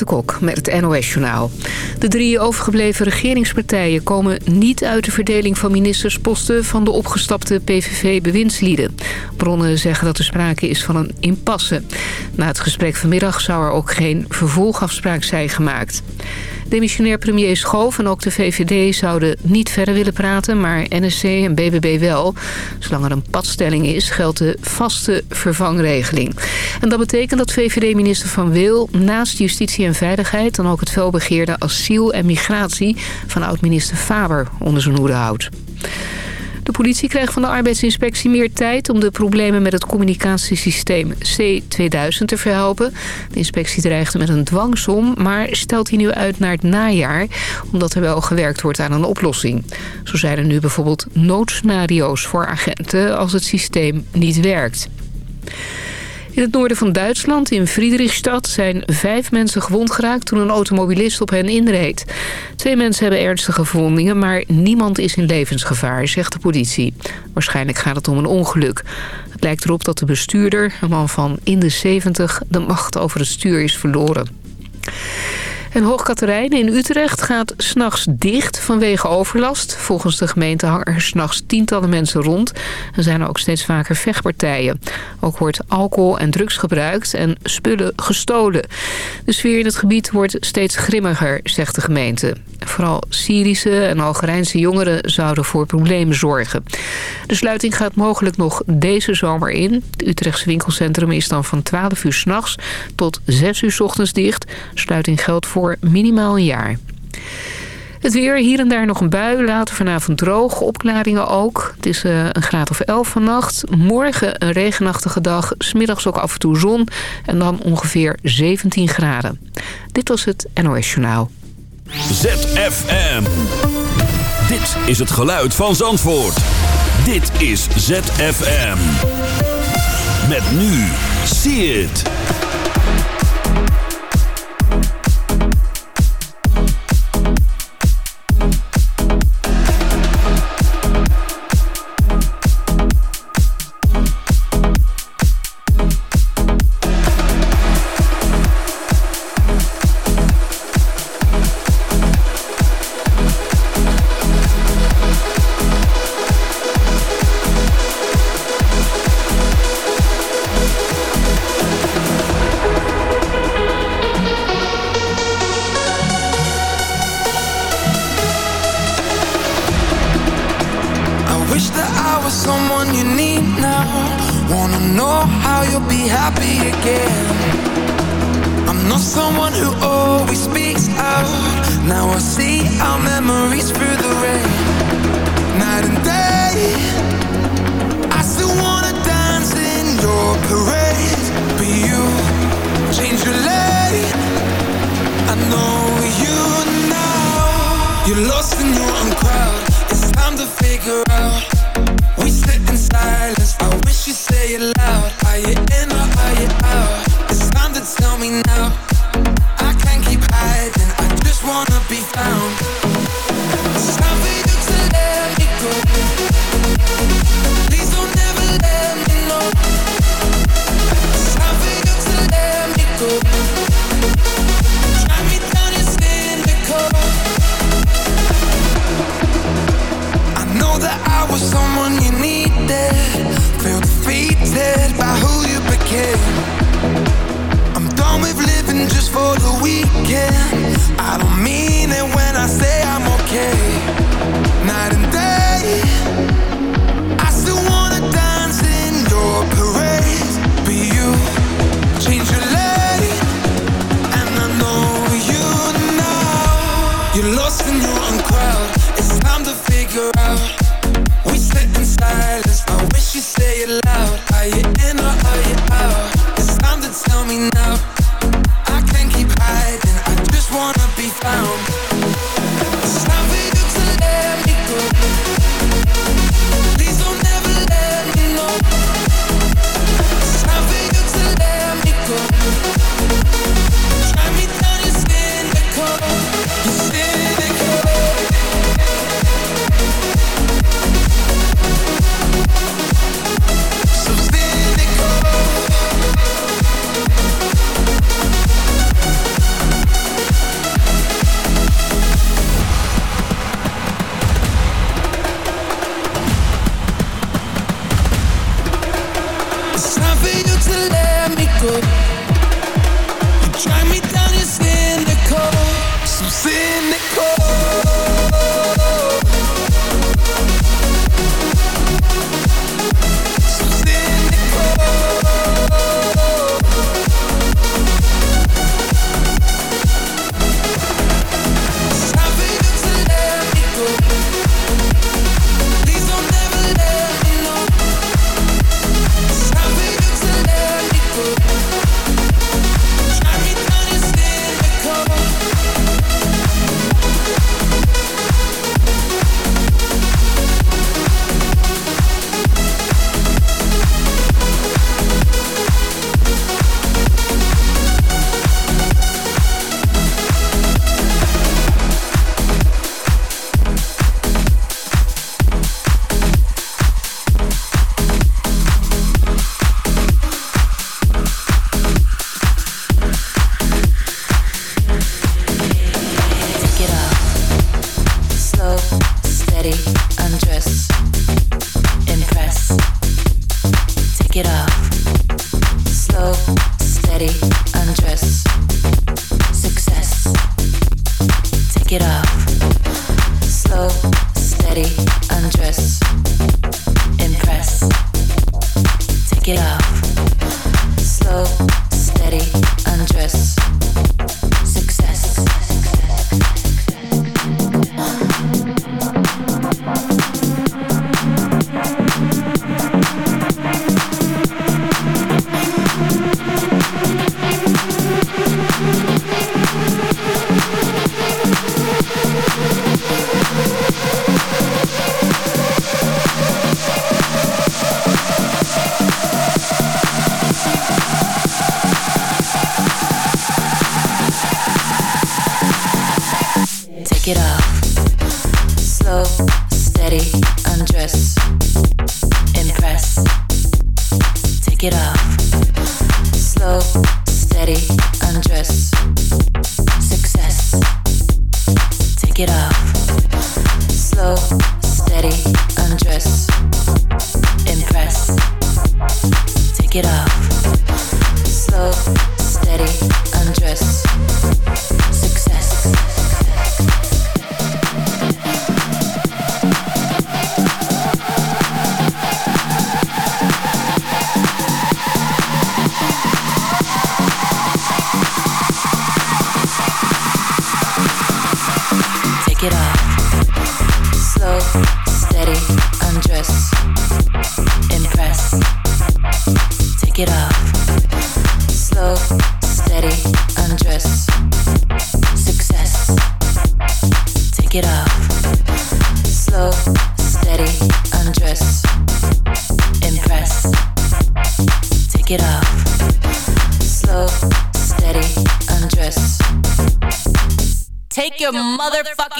Renate Kok met het NOS Journaal. De drie overgebleven regeringspartijen komen niet uit de verdeling van ministersposten van de opgestapte PVV-bewindslieden. Bronnen zeggen dat er sprake is van een impasse. Na het gesprek vanmiddag zou er ook geen vervolgafspraak zijn gemaakt. Demissionair premier Schoof en ook de VVD zouden niet verder willen praten... maar NSC en BBB wel. Zolang er een padstelling is, geldt de vaste vervangregeling. En dat betekent dat VVD-minister Van Wil naast justitie en veiligheid... dan ook het felbegeerde asiel en migratie van oud-minister Faber onder zijn hoede houdt. De politie krijgt van de arbeidsinspectie meer tijd om de problemen met het communicatiesysteem C2000 te verhelpen. De inspectie dreigde met een dwangsom, maar stelt die nu uit naar het najaar, omdat er wel gewerkt wordt aan een oplossing. Zo zijn er nu bijvoorbeeld noodscenario's voor agenten als het systeem niet werkt. In het noorden van Duitsland, in Friedrichstad, zijn vijf mensen gewond geraakt toen een automobilist op hen inreed. Twee mensen hebben ernstige verwondingen, maar niemand is in levensgevaar, zegt de politie. Waarschijnlijk gaat het om een ongeluk. Het lijkt erop dat de bestuurder, een man van in de 70, de macht over het stuur is verloren. En Hoogkaterijnen in Utrecht gaat s'nachts dicht vanwege overlast. Volgens de gemeente hangen er s'nachts tientallen mensen rond. Er zijn ook steeds vaker vechtpartijen. Ook wordt alcohol en drugs gebruikt en spullen gestolen. De sfeer in het gebied wordt steeds grimmiger, zegt de gemeente. Vooral Syrische en Algerijnse jongeren zouden voor problemen zorgen. De sluiting gaat mogelijk nog deze zomer in. Het Utrechtse winkelcentrum is dan van 12 uur s'nachts tot 6 uur s ochtends dicht. Sluiting geldt voor minimaal een jaar. Het weer, hier en daar nog een bui, later vanavond droog, opklaringen ook. Het is uh, een graad of 11 vannacht. Morgen een regenachtige dag, smiddags ook af en toe zon en dan ongeveer 17 graden. Dit was het NOS Journaal. ZFM. Dit is het geluid van Zandvoort. Dit is ZFM. Met nu, zie het. take it off. Slow, steady, undress, impress, take it off.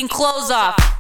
fucking clothes off.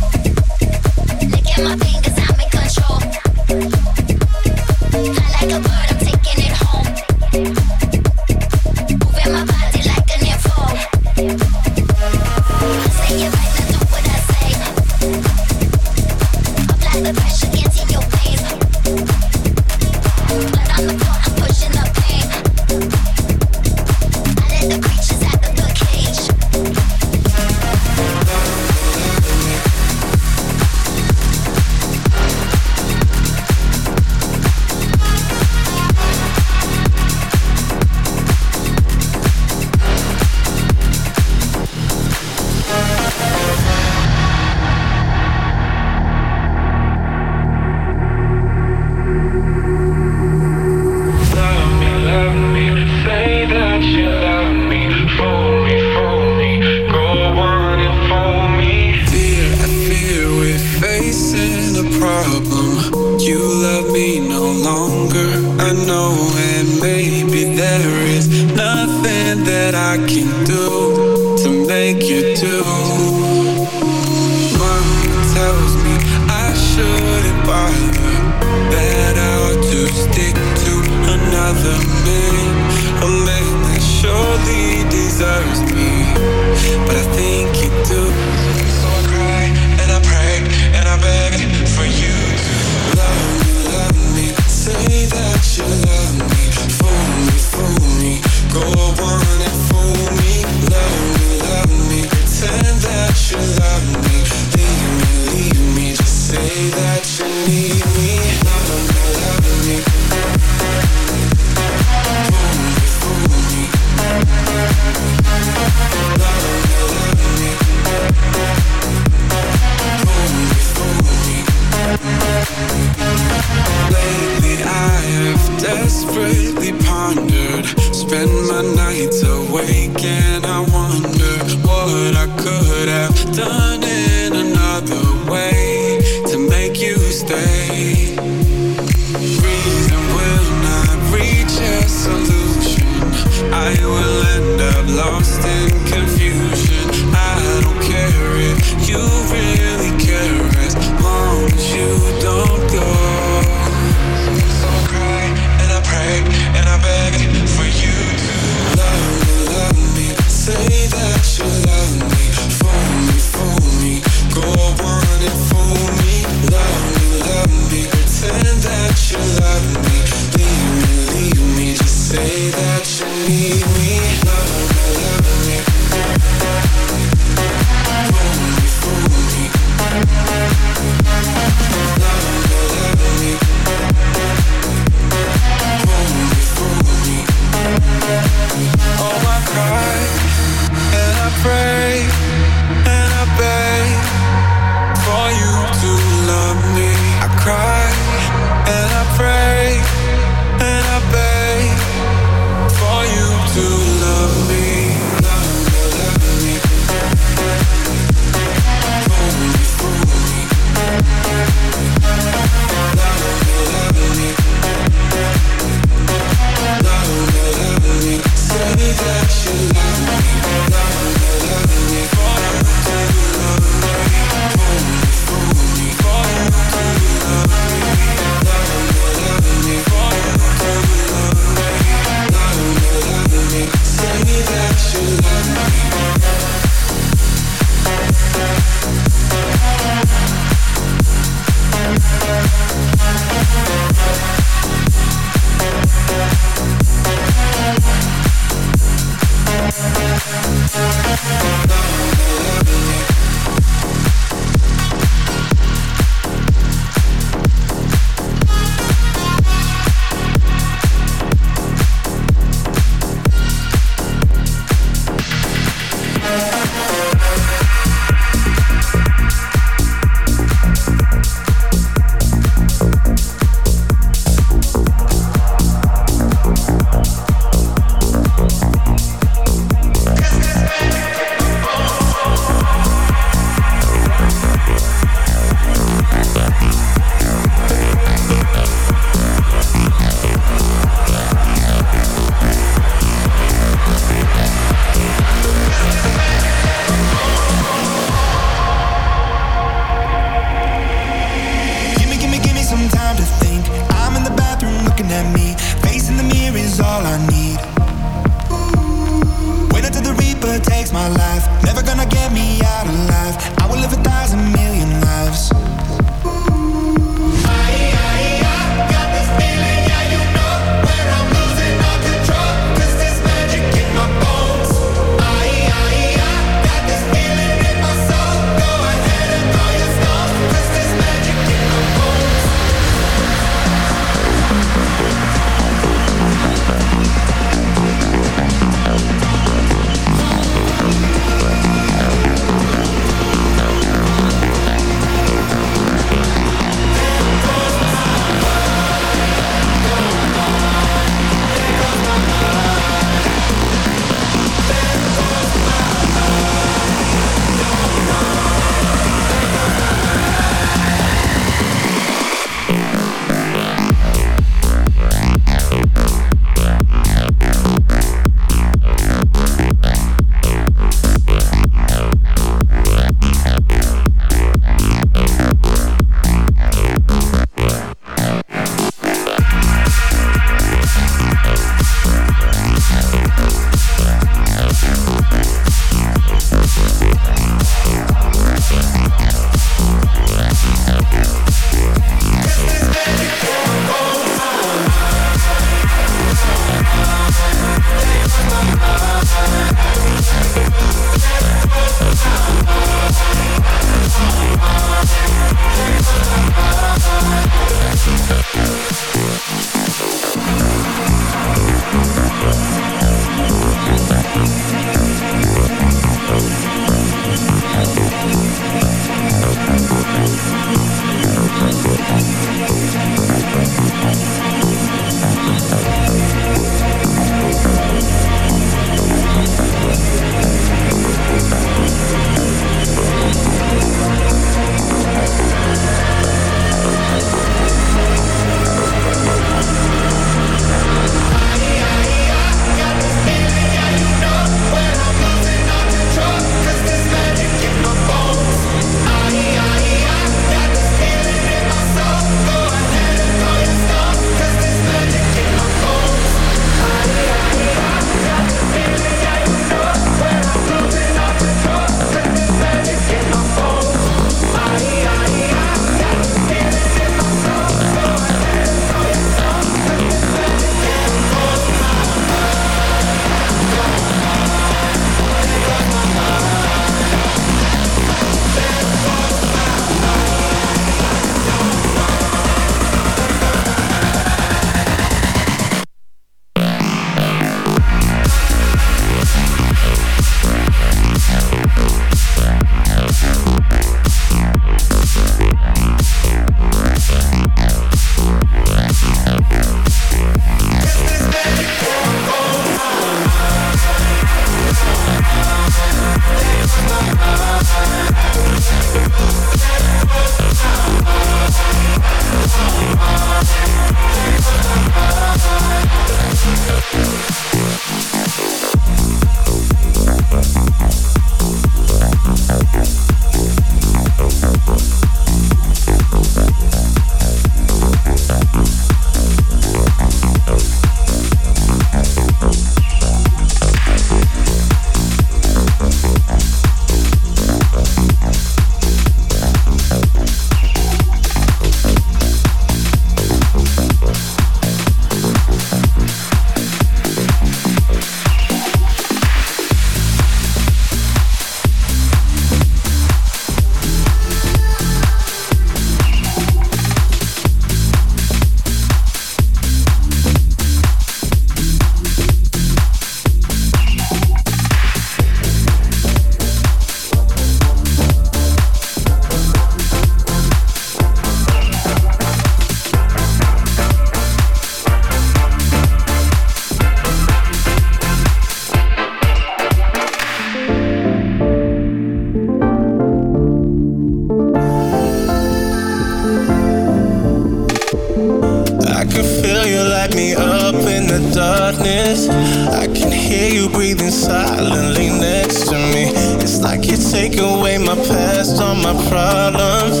up in the darkness. I can hear you breathing silently next to me. It's like you take away my past, all my problems.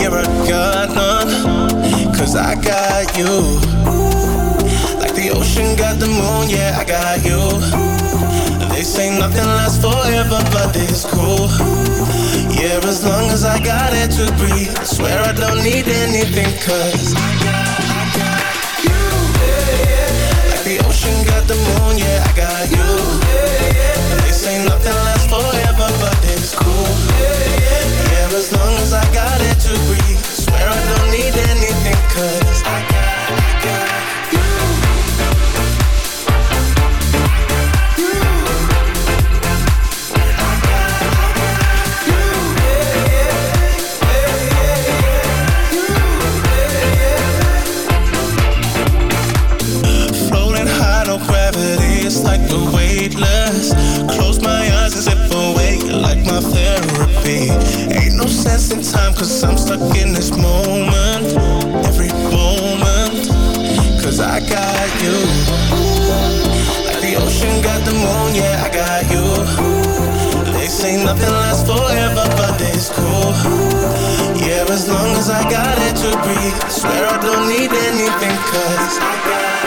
You're a god, cause I got you. Like the ocean got the moon, yeah, I got you. They say nothing lasts forever, but it's cool. Yeah, as long as I got it to breathe. I swear I don't need anything, cause I got you. Say nothing lasts forever, but it's cool. Yeah, as long as I got it to breathe, swear I don't need anything, cause I got you. Like the ocean got the moon, yeah, I got you. They say nothing lasts forever, but it's cool. Yeah, as long as I got it to breathe I swear I don't need anything cause I got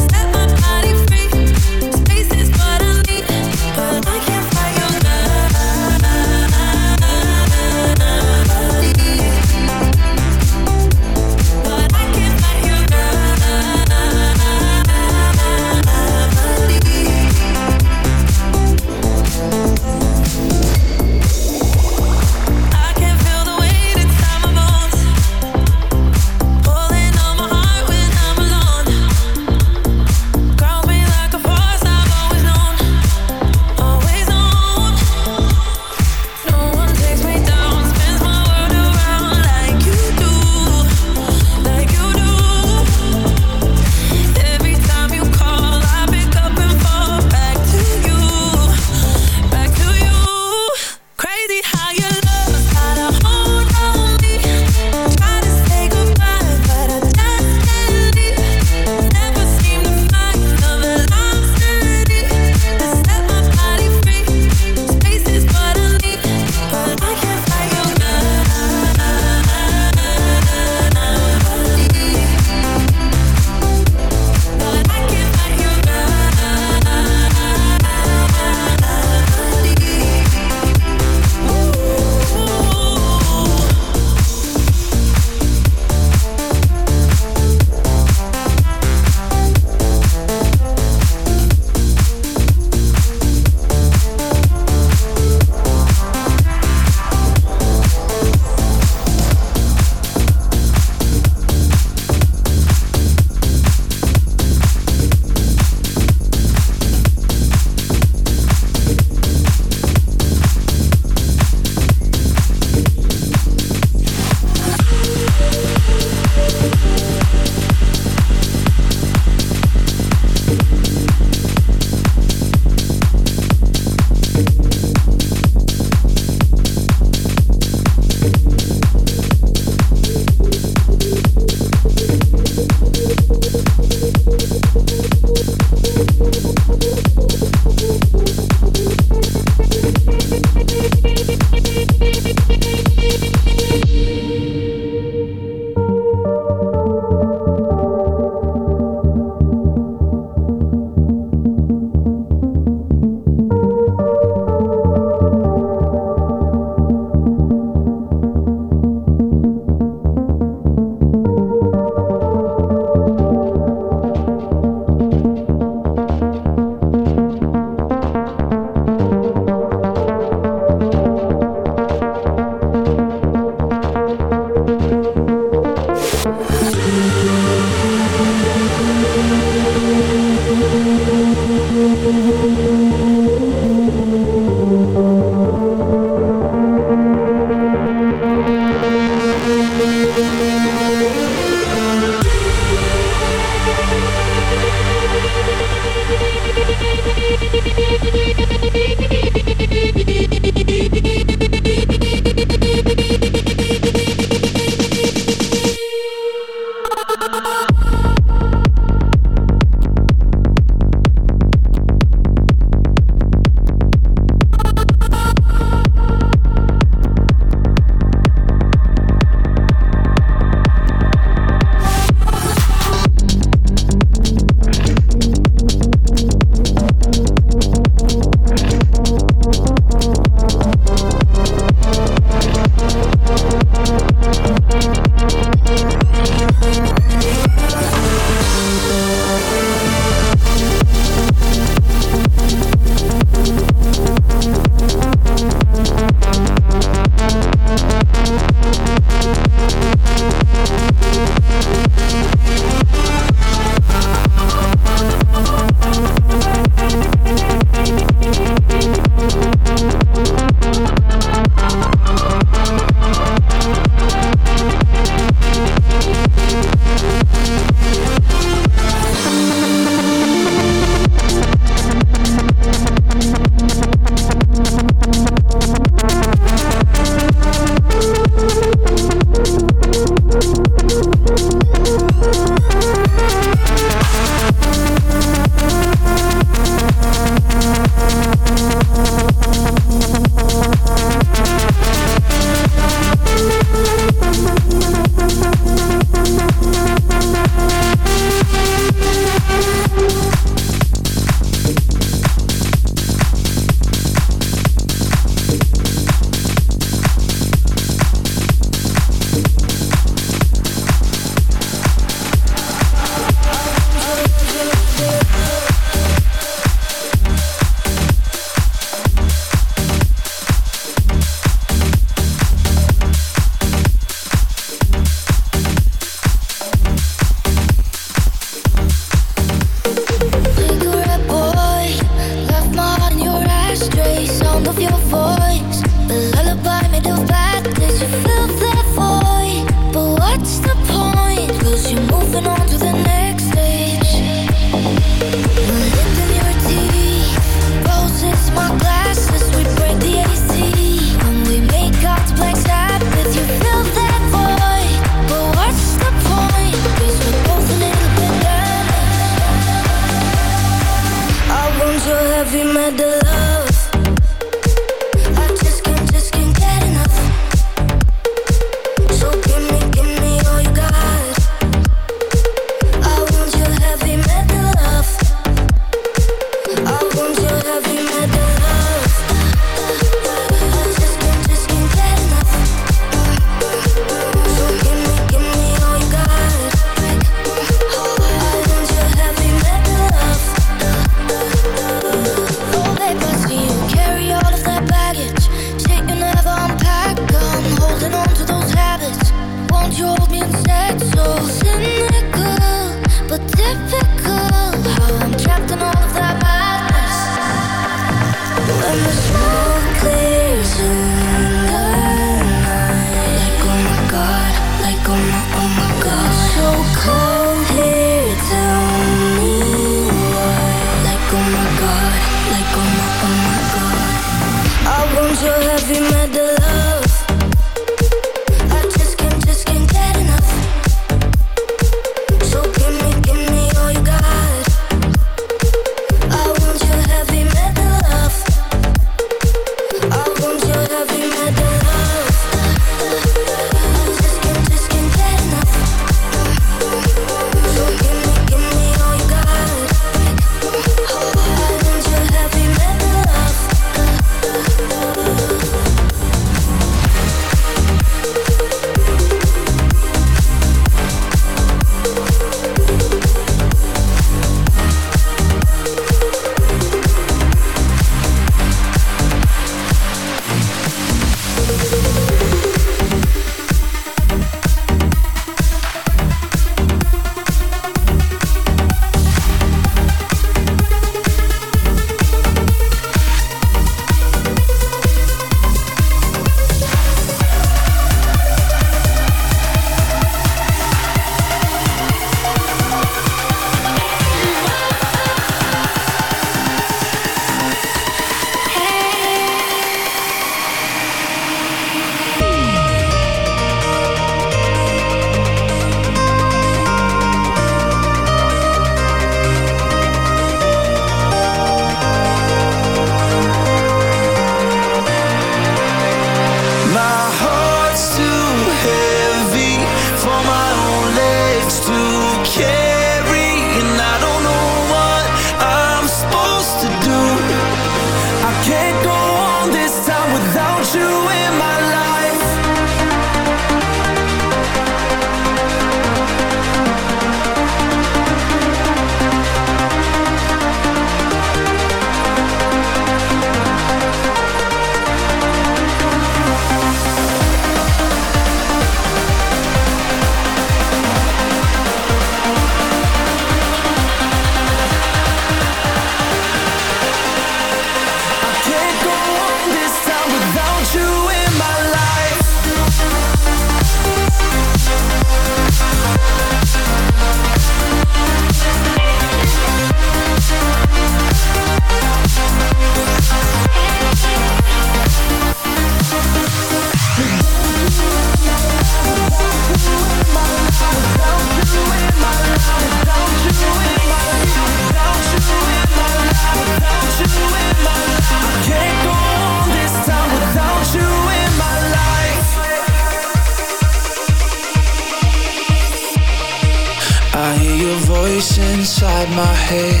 I hear your voice inside my head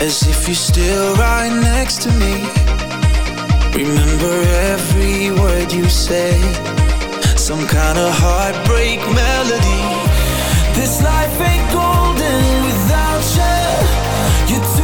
As if you're still right next to me. Remember every word you said. Some kind of heartbreak melody. This life ain't golden without you You're too.